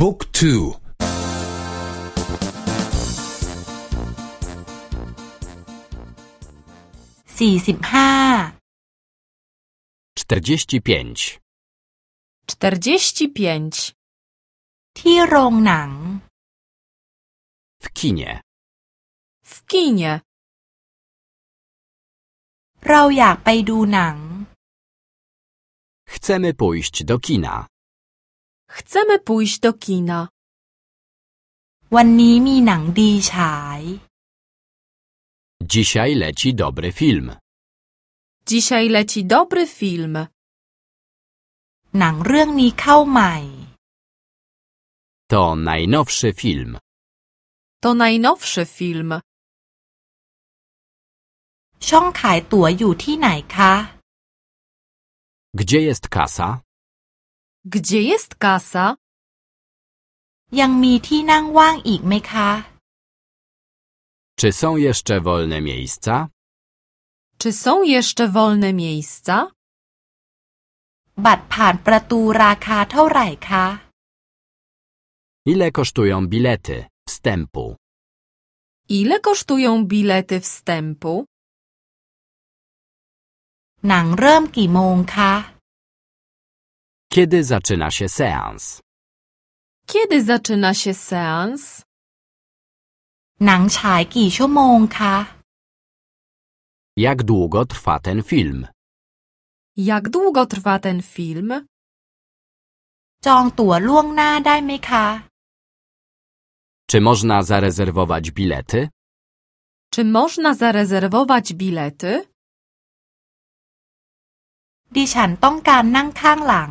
บุ๊กทูสี่สิบห้า czterdzieści pięć, czterdzieści pięć, ที่โรงหนัง w kinie, w kinie, เราอยากไปดูหนัง chcemy pójść do kina. chcemy pójść do kina. วันนี้มีหนังดีฉาย Dzisiaj leci dobry film. Dzisiaj leci dobry film. หนังเรื่องนี้เข้าใหม่ To najnowszy film. To najnowszy film. ช่องขายตั๋วอยู่ที่ไหนคะ Gdzie jest kasa? Gdzie jest kasa? ยังมีที่นั่งว่างอีกไหมคะ Czy są jeszcze wolne miejsca? Czy są jeszcze wolne miejsca? บัตรผ่านประตูราคาเท่าไหร่คะ Ile kosztują bilety wstępu? Ile kosztują bilety wstępu? หนังเริ่มกี่โมงคะ Kiedy zaczyna się seans? Kiedy zaczyna się seans? หนังฉายกี่ชั่วโมงคะ Jak długo trwa ten film? Jak długo trwa ten film? จองตั๋วล่วงหน้าได้ไหมคะ Czy można zarezerwować bilety? Czy można zarezerwować bilety? ดิฉันต้องการนั่งข้างหลัง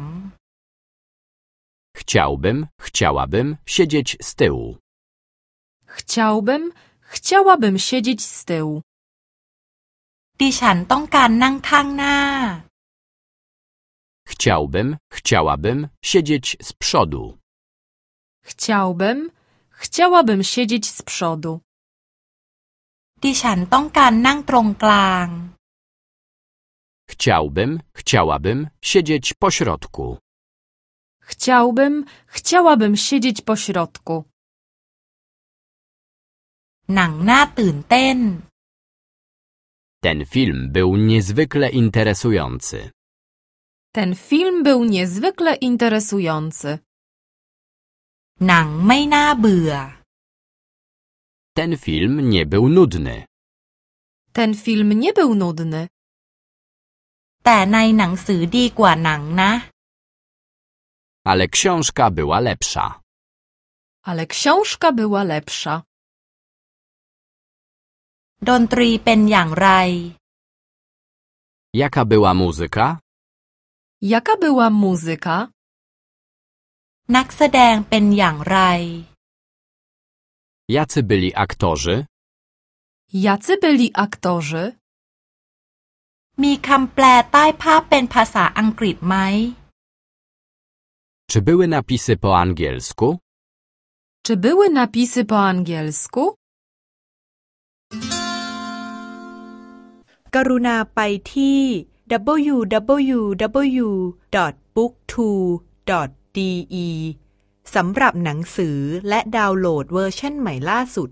Chciałbym, chciałabym siedzieć z tyłu. Chciałbym, chciałabym siedzieć z tyłu. ดิฉันต้องการนั่งข้างหน้า Chciałbym, chciałabym siedzieć z przodu. Chciałbym, chciałabym siedzieć z przodu. ดิฉันต้องการนั่งตรงกลาง Chciałbym, chciałabym siedzieć po środku. Chciałbym, chciałabym siedzieć po środku. หนังน่าตื่นเต้น Ten film był niezwykle interesujący. Ten film był niezwykle interesujący. หนังไม่น่าเบื่อ Ten film nie był nudny. Ten film nie był nudny, แต่ในหนังสือดีกว่าหนังนะ Ale książka była lepsza. ale książka była lepsza. ดนตรีเป็นอย่างไร Jaka była muzyka? Jaka była muzyka? นักแสดงเป็นอย่างไร Jacy byli aktorzy? Jacy byli aktorzy? มีคำแปลใต้ภาพเป็นภาษาอังกฤษไหม Czy były napisy po angielsku? Czy były napisy po angielsku? กรุณาไปที่ www.booktwo.de สำหรับหนังสือและดาวน์โหลดเวอร์ชันใหม่ล่าสุด